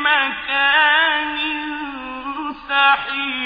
مَكَانٍ سَحِيقٍ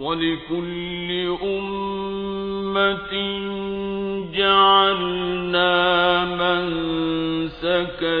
وَلِكُلِّ أُمَّةٍ جَعَلْنَا مَنسَكًا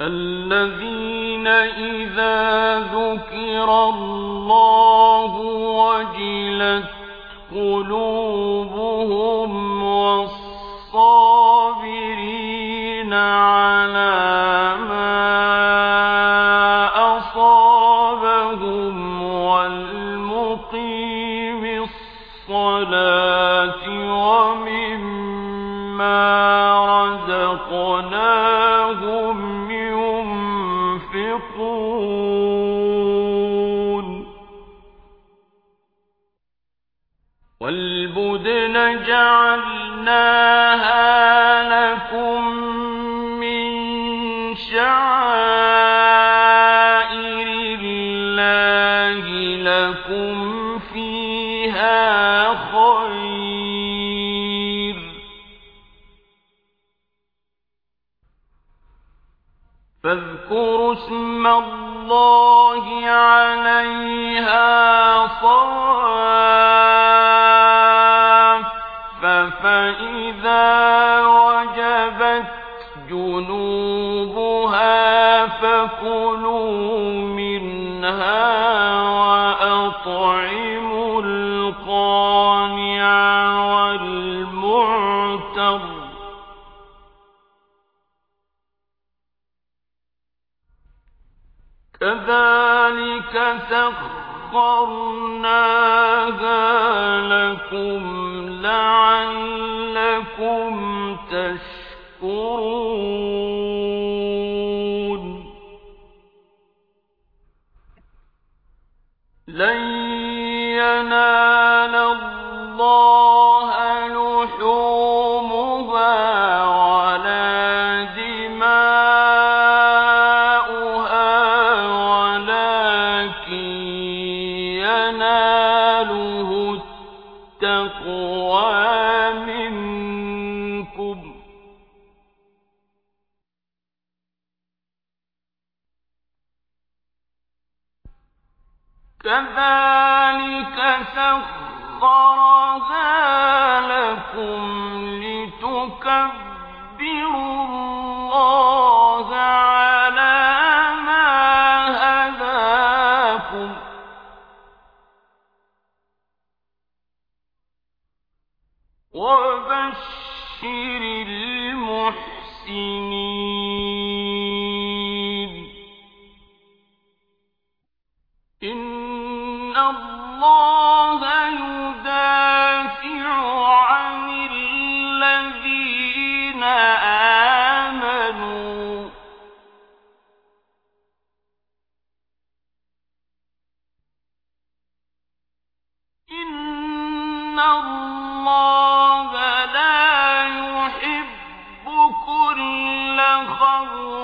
الَّذِينَ إِذَا ذُكِرَ اللَّهُ وَجِلَتْ قُلُوبُهُمْ وَالصَّابِرِينَ لَكُم مِّن شَعَائِرِ اللَّهِ لَكُمْ فِيهَا خَيْرٌ ۖ. فاذكروا اسم الله عليها صواف فإذا وجبت جنوبها فكلوا منها وأطعموا القانع والمعتر كذلك سخرناها لكم لعلكم تشكرون لن يناله التقوى منكم. كذلك سخرها لكم وبشر المحسنين إن الله يدافع عن الذين آمنوا إن الله الله